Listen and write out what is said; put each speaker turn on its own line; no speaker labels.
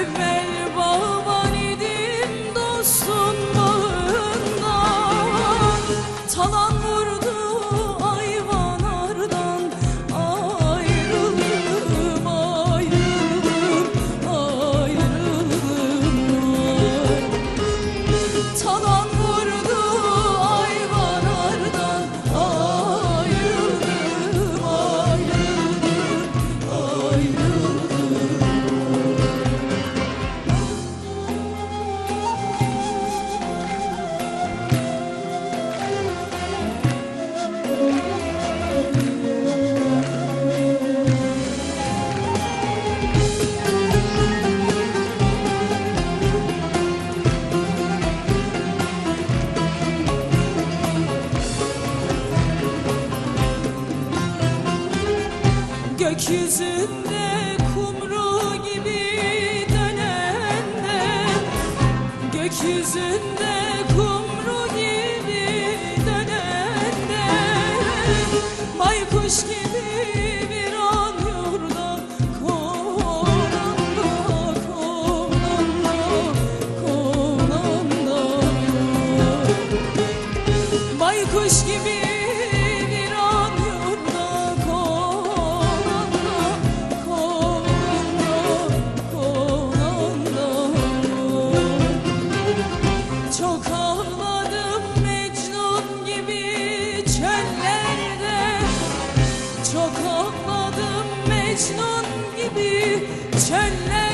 Evvel bağban idim dostun Gökyüzünde kumru gibi dönenden Gökyüzünde kumru gibi dönenden. Baykuş gibi Mecnun gibi çöller